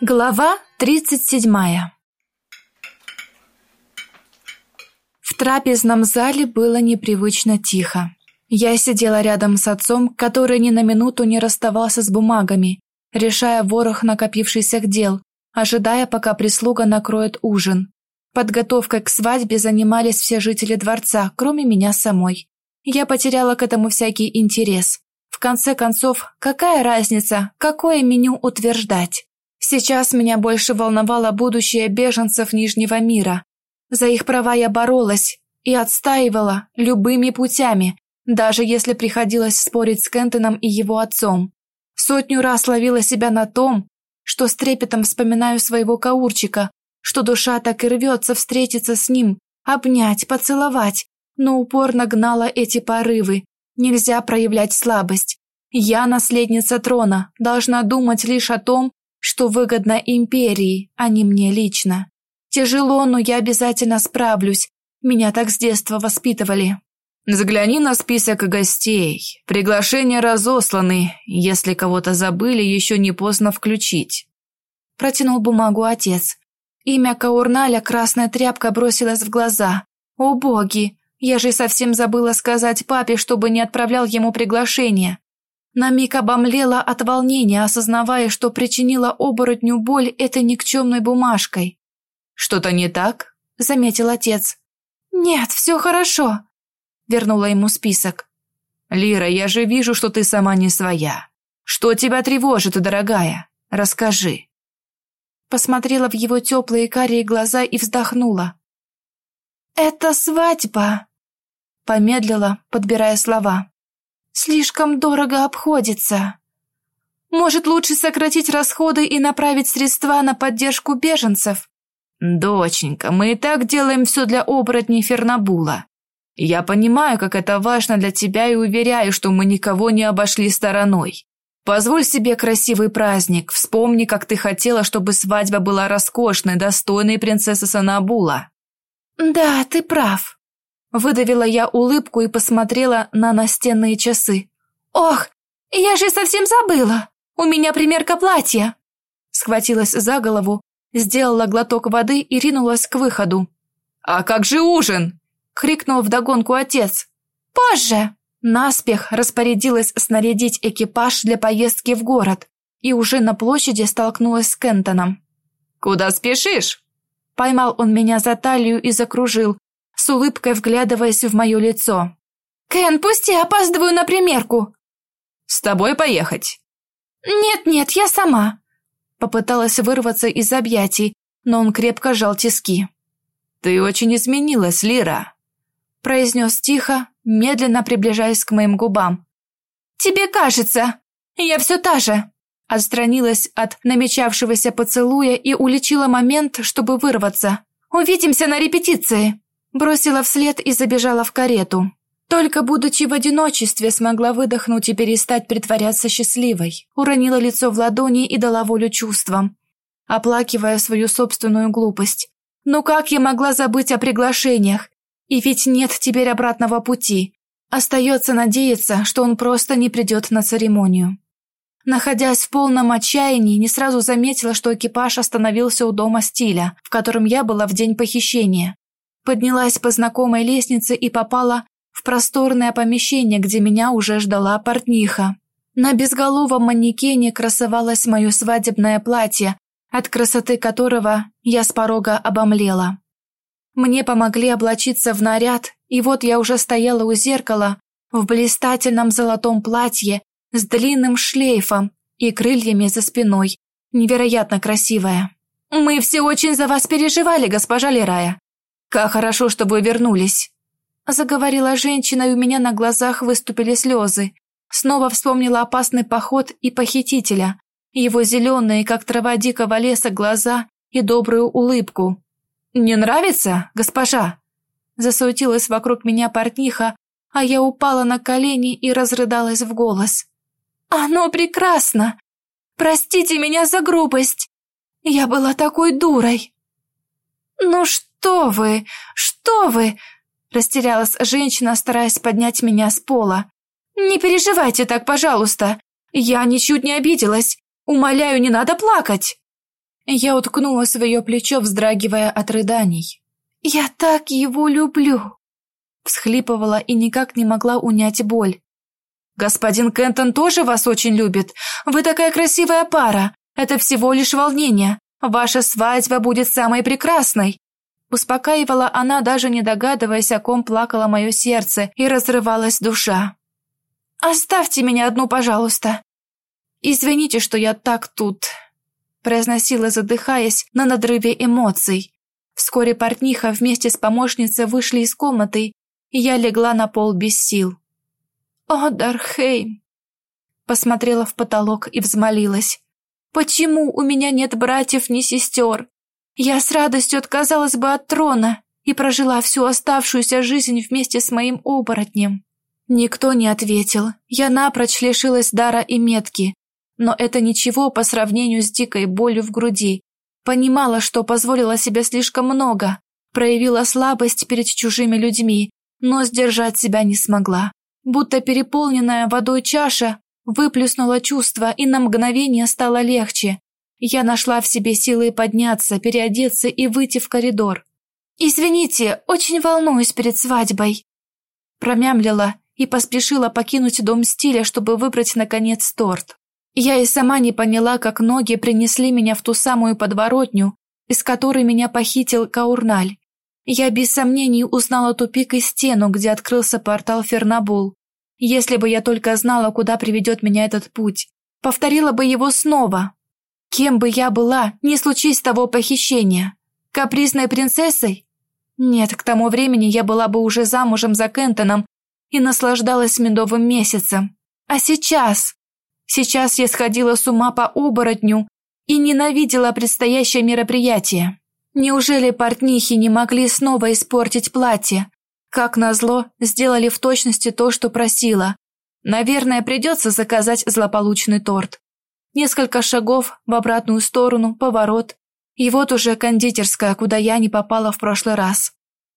Глава 37 В трапезном зале было непривычно тихо. Я сидела рядом с отцом, который ни на минуту не расставался с бумагами, решая ворох накопившихся дел, ожидая, пока прислуга накроет ужин. Подготовкой к свадьбе занимались все жители дворца, кроме меня самой. Я потеряла к этому всякий интерес. В конце концов, какая разница, какое меню утверждать? Сейчас меня больше волновало будущее беженцев Нижнего мира. За их права я боролась и отстаивала любыми путями, даже если приходилось спорить с Кентоном и его отцом. Сотню раз ловила себя на том, что с трепетом вспоминаю своего каурчика, что душа так и рвется встретиться с ним, обнять, поцеловать, но упорно гнала эти порывы. Нельзя проявлять слабость. Я, наследница трона, должна думать лишь о том, что выгодно империи, а не мне лично. Тяжело, но я обязательно справлюсь. Меня так с детства воспитывали. Взгляни на список гостей. Приглашения разосланы. Если кого-то забыли, еще не поздно включить. Протянул бумагу отец. Имя Каурналя красная тряпка бросилась в глаза. О боги, я же совсем забыла сказать папе, чтобы не отправлял ему приглашение. На миг обомлела от волнения, осознавая, что причинила оборотню боль этой никчемной бумажкой. «Что-то не так?» – заметил отец. «Нет, все хорошо», – вернула ему список. «Лира, я же вижу, что ты сама не своя. Что тебя тревожит, дорогая? Расскажи». Посмотрела в его теплые карие глаза и вздохнула. «Это свадьба», – помедлила, подбирая слова. Слишком дорого обходится. Может, лучше сократить расходы и направить средства на поддержку беженцев? Доченька, мы и так делаем все для оборотней Фернабула. Я понимаю, как это важно для тебя и уверяю, что мы никого не обошли стороной. Позволь себе красивый праздник. Вспомни, как ты хотела, чтобы свадьба была роскошной, достойной принцессы Санабула. Да, ты прав. Выдавила я улыбку и посмотрела на настенные часы. «Ох, я же совсем забыла! У меня примерка платья!» Схватилась за голову, сделала глоток воды и ринулась к выходу. «А как же ужин?» — крикнул вдогонку отец. «Позже!» Наспех распорядилась снарядить экипаж для поездки в город и уже на площади столкнулась с Кентоном. «Куда спешишь?» Поймал он меня за талию и закружил, с улыбкой вглядываясь в мое лицо. «Кен, пусти, опаздываю на примерку!» «С тобой поехать?» «Нет-нет, я сама!» Попыталась вырваться из объятий, но он крепко жал тиски. «Ты очень изменилась, Лира!» произнес тихо, медленно приближаясь к моим губам. «Тебе кажется, я все та же!» Отстранилась от намечавшегося поцелуя и уличила момент, чтобы вырваться. «Увидимся на репетиции!» Бросила вслед и забежала в карету. Только будучи в одиночестве, смогла выдохнуть и перестать притворяться счастливой. Уронила лицо в ладони и дала волю чувствам, оплакивая свою собственную глупость. Но как я могла забыть о приглашениях? И ведь нет теперь обратного пути. Остается надеяться, что он просто не придет на церемонию. Находясь в полном отчаянии, не сразу заметила, что экипаж остановился у дома стиля, в котором я была в день похищения. Поднялась по знакомой лестнице и попала в просторное помещение, где меня уже ждала портниха. На безголовом манекене красовалось мое свадебное платье, от красоты которого я с порога обомлела. Мне помогли облачиться в наряд, и вот я уже стояла у зеркала в блистательном золотом платье с длинным шлейфом и крыльями за спиной, невероятно красивая. «Мы все очень за вас переживали, госпожа Лерая», «Как хорошо, что вы вернулись!» Заговорила женщина, и у меня на глазах выступили слезы. Снова вспомнила опасный поход и похитителя, его зеленые, как трава дикого леса, глаза и добрую улыбку. «Не нравится, госпожа?» Засуетилась вокруг меня портниха, а я упала на колени и разрыдалась в голос. «Оно прекрасно! Простите меня за грубость! Я была такой дурой!» «Ну что?» «Что вы? Что вы?» Растерялась женщина, стараясь поднять меня с пола. «Не переживайте так, пожалуйста. Я ничуть не обиделась. Умоляю, не надо плакать». Я уткнулась в ее плечо, вздрагивая от рыданий. «Я так его люблю!» Всхлипывала и никак не могла унять боль. «Господин Кентон тоже вас очень любит. Вы такая красивая пара. Это всего лишь волнение. Ваша свадьба будет самой прекрасной!» Успокаивала она, даже не догадываясь, о ком плакало мое сердце и разрывалась душа. «Оставьте меня одну, пожалуйста!» «Извините, что я так тут...» произносила, задыхаясь на надрыве эмоций. Вскоре портниха вместе с помощницей вышли из комнаты, и я легла на пол без сил. «О, Дархейм!» Посмотрела в потолок и взмолилась. Почему у меня нет братьев ни сестер? Я с радостью отказалась бы от трона и прожила всю оставшуюся жизнь вместе с моим оборотнем. Никто не ответил. Я напрочь лишилась дара и метки. Но это ничего по сравнению с дикой болью в груди. Понимала, что позволила себе слишком много, проявила слабость перед чужими людьми, но сдержать себя не смогла. Будто переполненная водой чаша Выплюснула чувство, и на мгновение стало легче. Я нашла в себе силы подняться, переодеться и выйти в коридор. «Извините, очень волнуюсь перед свадьбой», промямлила и поспешила покинуть дом стиля, чтобы выбрать, наконец, торт. Я и сама не поняла, как ноги принесли меня в ту самую подворотню, из которой меня похитил Каурналь. Я без сомнений узнала тупик и стену, где открылся портал Фернабул. Если бы я только знала, куда приведет меня этот путь, повторила бы его снова. Кем бы я была, не случись того похищения? Капризной принцессой? Нет, к тому времени я была бы уже замужем за Кентоном и наслаждалась медовым месяцем. А сейчас? Сейчас я сходила с ума по оборотню и ненавидела предстоящее мероприятие. Неужели портнихи не могли снова испортить платье, как назло, сделали в точности то, что просила. Наверное, придется заказать злополучный торт. Несколько шагов в обратную сторону, поворот. И вот уже кондитерская, куда я не попала в прошлый раз.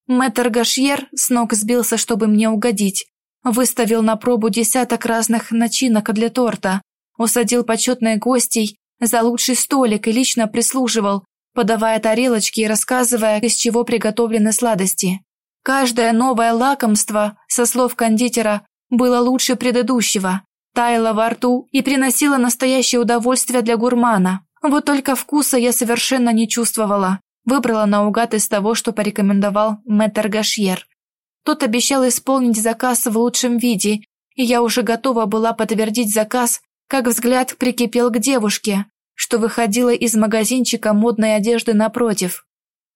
Мэтр Гашьер с ног сбился, чтобы мне угодить. Выставил на пробу десяток разных начинок для торта. Усадил почетных гостей за лучший столик и лично прислуживал, подавая тарелочки и рассказывая, из чего приготовлены сладости. Каждое новое лакомство, со слов кондитера, было лучше предыдущего, таяло во рту и приносило настоящее удовольствие для гурмана. Вот только вкуса я совершенно не чувствовала. Выбрала наугад из того, что порекомендовал мэтр Гашьер. Тот обещал исполнить заказ в лучшем виде, и я уже готова была подтвердить заказ, как взгляд прикипел к девушке, что выходила из магазинчика модной одежды напротив.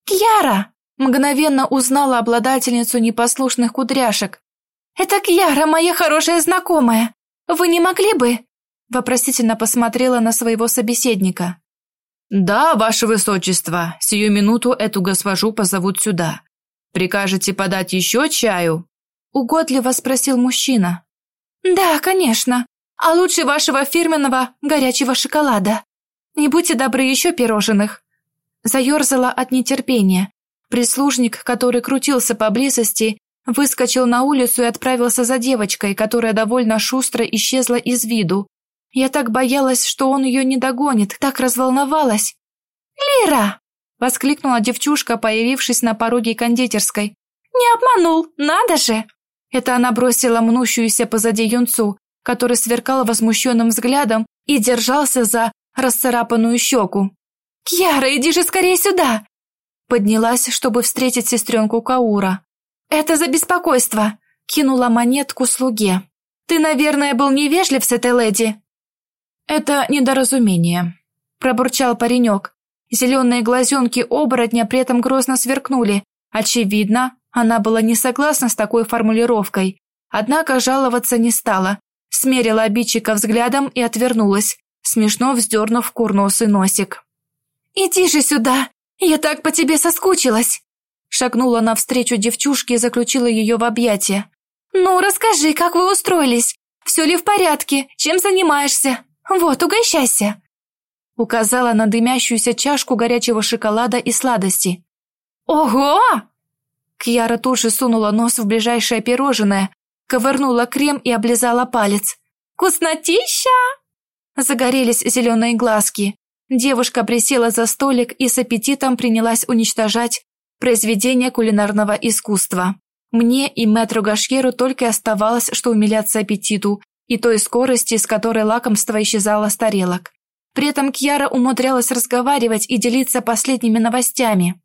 «Кьяра!» Мгновенно узнала обладательницу непослушных кудряшек. «Это Кьяра, моя хорошая знакомая. Вы не могли бы?» Вопросительно посмотрела на своего собеседника. «Да, ваше высочество, сию минуту эту госпожу позовут сюда. Прикажете подать еще чаю?» Угодливо спросил мужчина. «Да, конечно. А лучше вашего фирменного горячего шоколада. И будьте добры еще пирожных». Заерзала от нетерпения, Прислужник, который крутился поблизости, выскочил на улицу и отправился за девочкой, которая довольно шустро исчезла из виду. Я так боялась, что он ее не догонит, так разволновалась. «Лира!» — воскликнула девчушка, появившись на пороге кондитерской. «Не обманул, надо же!» Это она бросила мнущуюся позади юнцу, который сверкал возмущенным взглядом и держался за расцарапанную щеку. «Кьяра, иди же скорее сюда! Поднялась, чтобы встретить сестренку Каура. «Это за беспокойство!» Кинула монетку слуге. «Ты, наверное, был невежлив с этой леди?» «Это недоразумение», – пробурчал паренек. Зеленые глазенки оборотня при этом грозно сверкнули. Очевидно, она была не согласна с такой формулировкой. Однако жаловаться не стала. Смерила обидчика взглядом и отвернулась, смешно вздернув курносый носик. «Иди же сюда!» «Я так по тебе соскучилась!» Шагнула навстречу девчушке и заключила ее в объятия. «Ну, расскажи, как вы устроились? Все ли в порядке? Чем занимаешься? Вот, угощайся!» Указала на дымящуюся чашку горячего шоколада и сладости. «Ого!» Кьяра тут же сунула нос в ближайшее пирожное, ковырнула крем и облизала палец. «Вкуснотища!» Загорелись зеленые глазки. Девушка присела за столик и с аппетитом принялась уничтожать произведения кулинарного искусства. Мне и мэтру Гашьеру только оставалось, что умиляться аппетиту и той скорости, с которой лакомство исчезало с тарелок. При этом Кьяра умудрялась разговаривать и делиться последними новостями.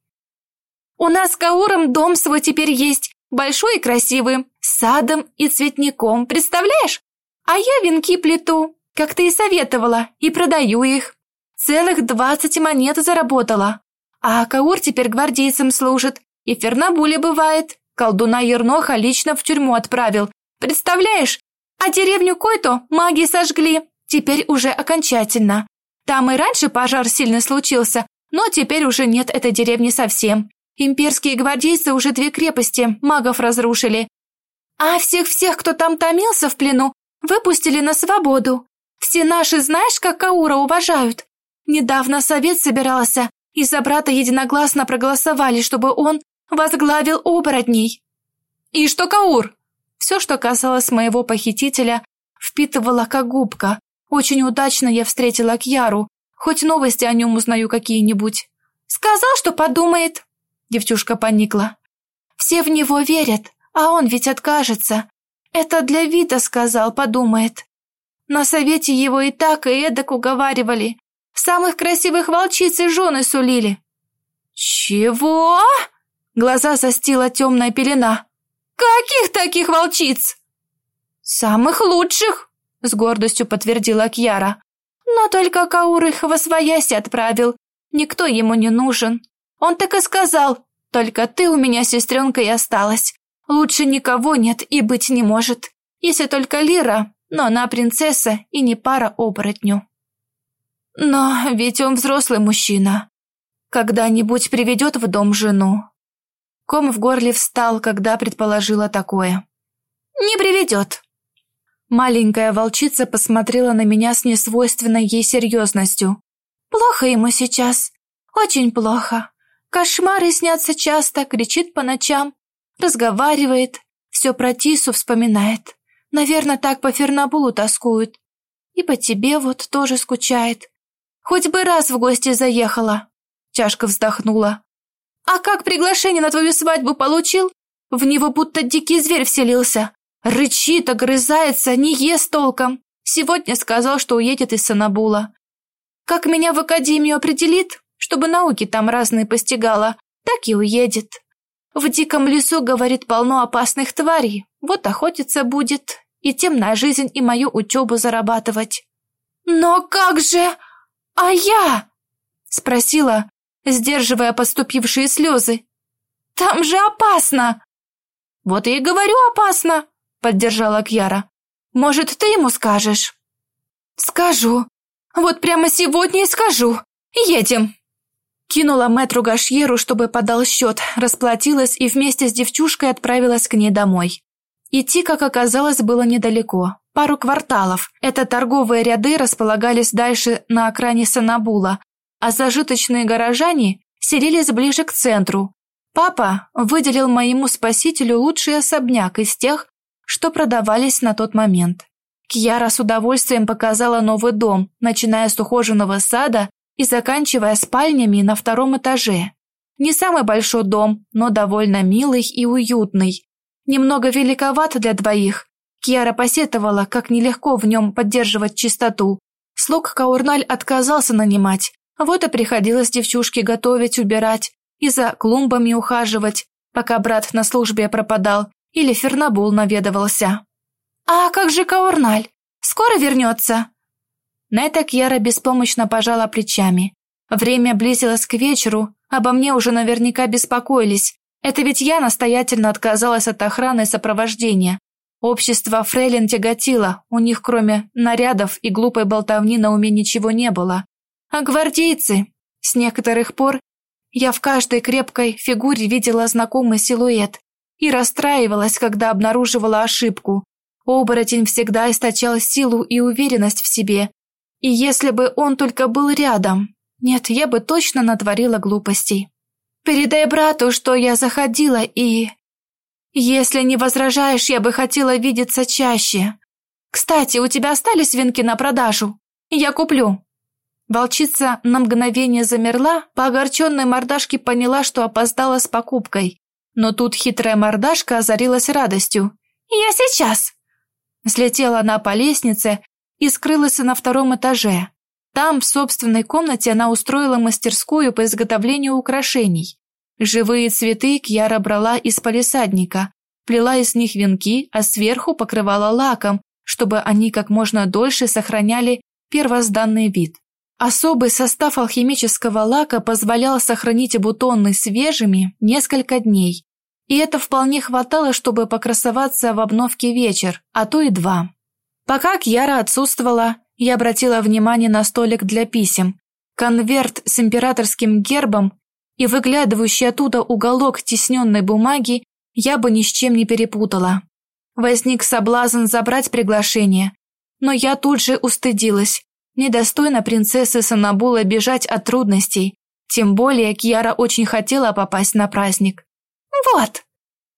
«У нас с Кауром дом свой теперь есть, большой и красивый, с садом и цветником, представляешь? А я венки плету, как ты и советовала, и продаю их. Целых двадцать монет заработала. А Каур теперь гвардейцам служит, и Фернабуле бывает. Колдуна Ерноха лично в тюрьму отправил. Представляешь? А деревню Който маги сожгли. Теперь уже окончательно. Там и раньше пожар сильно случился, но теперь уже нет этой деревни совсем. Имперские гвардейцы уже две крепости магов разрушили. А всех-всех, кто там томился в плену, выпустили на свободу. Все наши, знаешь, как Каура уважают. Недавно совет собирался, и за брата единогласно проголосовали, чтобы он возглавил оборотней. И что Каур? Все, что касалось моего похитителя, впитывала как губка. Очень удачно я встретила Кьяру, хоть новости о нем узнаю какие-нибудь. Сказал, что подумает. Девчушка поникла. Все в него верят, а он ведь откажется. Это для вида сказал, подумает. На совете его и так, и эдак уговаривали. Самых красивых волчиц и жены сулили. Чего? Глаза застила темная пелена. Каких таких волчиц? Самых лучших, с гордостью подтвердила Кьяра. Но только Каур их во свояси отправил. Никто ему не нужен. Он так и сказал, только ты у меня, сестренка, и осталась. Лучше никого нет и быть не может. Если только Лира, но она принцесса и не пара оборотню. Но ведь он взрослый мужчина. Когда-нибудь приведет в дом жену. Ком в горле встал, когда предположила такое. Не приведет. Маленькая волчица посмотрела на меня с несвойственной ей серьезностью. Плохо ему сейчас. Очень плохо. Кошмары снятся часто, кричит по ночам, разговаривает, все про Тису вспоминает. Наверное, так по Фернабулу тоскует. И по тебе вот тоже скучает. Хоть бы раз в гости заехала. Чашка вздохнула. А как приглашение на твою свадьбу получил? В него будто дикий зверь вселился. Рычит, огрызается, не ест толком. Сегодня сказал, что уедет из Санабула. Как меня в академию определит, чтобы науки там разные постигала, так и уедет. В диком лесу, говорит, полно опасных тварей. Вот охотиться будет и тем на жизнь и мою учебу зарабатывать. Но как же... А я? Спросила, сдерживая поступившие слезы. Там же опасно. Вот и говорю опасно, поддержала Кьяра. Может, ты ему скажешь? Скажу. Вот прямо сегодня и скажу. Едем. Кинула мэтру Гашьеру, чтобы подал счет, расплатилась и вместе с девчушкой отправилась к ней домой. Идти, как оказалось, было недалеко. Пару кварталов. Это торговые ряды располагались дальше на окраине Санабула, а зажиточные горожане селились ближе к центру. Папа выделил моему спасителю лучший особняк из тех, что продавались на тот момент. Кьяра с удовольствием показала новый дом, начиная с ухоженного сада и заканчивая спальнями на втором этаже. Не самый большой дом, но довольно милый и уютный, немного великоват для двоих. Кьяра посетовала, как нелегко в нем поддерживать чистоту. Слуг Каурналь отказался нанимать, вот и приходилось девчушке готовить, убирать и за клумбами ухаживать, пока брат на службе пропадал или Фернабул наведывался. «А как же Каурналь? Скоро вернется?» На это Кьяра беспомощно пожала плечами. Время близилось к вечеру, обо мне уже наверняка беспокоились, это ведь я настоятельно отказалась от охраны и сопровождения. Общество фрейлин тяготило, у них кроме нарядов и глупой болтовни на уме ничего не было. А гвардейцы? С некоторых пор я в каждой крепкой фигуре видела знакомый силуэт и расстраивалась, когда обнаруживала ошибку. Оборотень всегда источал силу и уверенность в себе. И если бы он только был рядом, нет, я бы точно натворила глупостей. Передай брату, что я заходила и... Если не возражаешь, я бы хотела видеться чаще. Кстати, у тебя остались венки на продажу? Я куплю. Волчица на мгновение замерла, по огорченной мордашке поняла, что опоздала с покупкой. Но тут хитрая мордашка озарилась радостью. «Я сейчас!» Слетела она по лестнице и скрылась на втором этаже. Там, в собственной комнате, она устроила мастерскую по изготовлению украшений. Живые цветы Кьяра брала из палисадника, плела из них венки, а сверху покрывала лаком, чтобы они как можно дольше сохраняли первозданный вид. Особый состав алхимического лака позволял сохранить бутоны свежими несколько дней, и это вполне хватало, чтобы покрасоваться в обновке вечер, а то и два. Пока Кьяра отсутствовала, я обратила внимание на столик для писем, конверт с императорским гербом и выглядывающий оттуда уголок тисненной бумаги я бы ни с чем не перепутала. Возник соблазн забрать приглашение, но я тут же устыдилась. Недостойно принцессы Санабула бежать от трудностей, тем более Кьяра очень хотела попасть на праздник. «Вот!»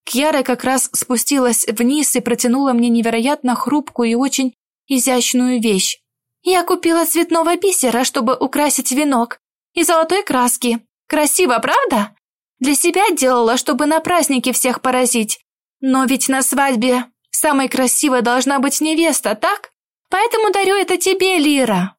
Кьяра как раз спустилась вниз и протянула мне невероятно хрупкую и очень изящную вещь. «Я купила цветного бисера, чтобы украсить венок, и золотой краски. Красиво, правда? Для себя делала, чтобы на празднике всех поразить. Но ведь на свадьбе самой красивой должна быть невеста, так? Поэтому дарю это тебе, Лира.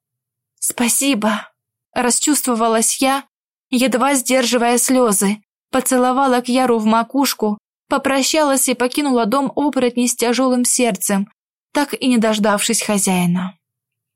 Спасибо. Расчувствовалась я, едва сдерживая слезы. Поцеловала Кьяру в макушку, попрощалась и покинула дом оборотней с тяжелым сердцем, так и не дождавшись хозяина.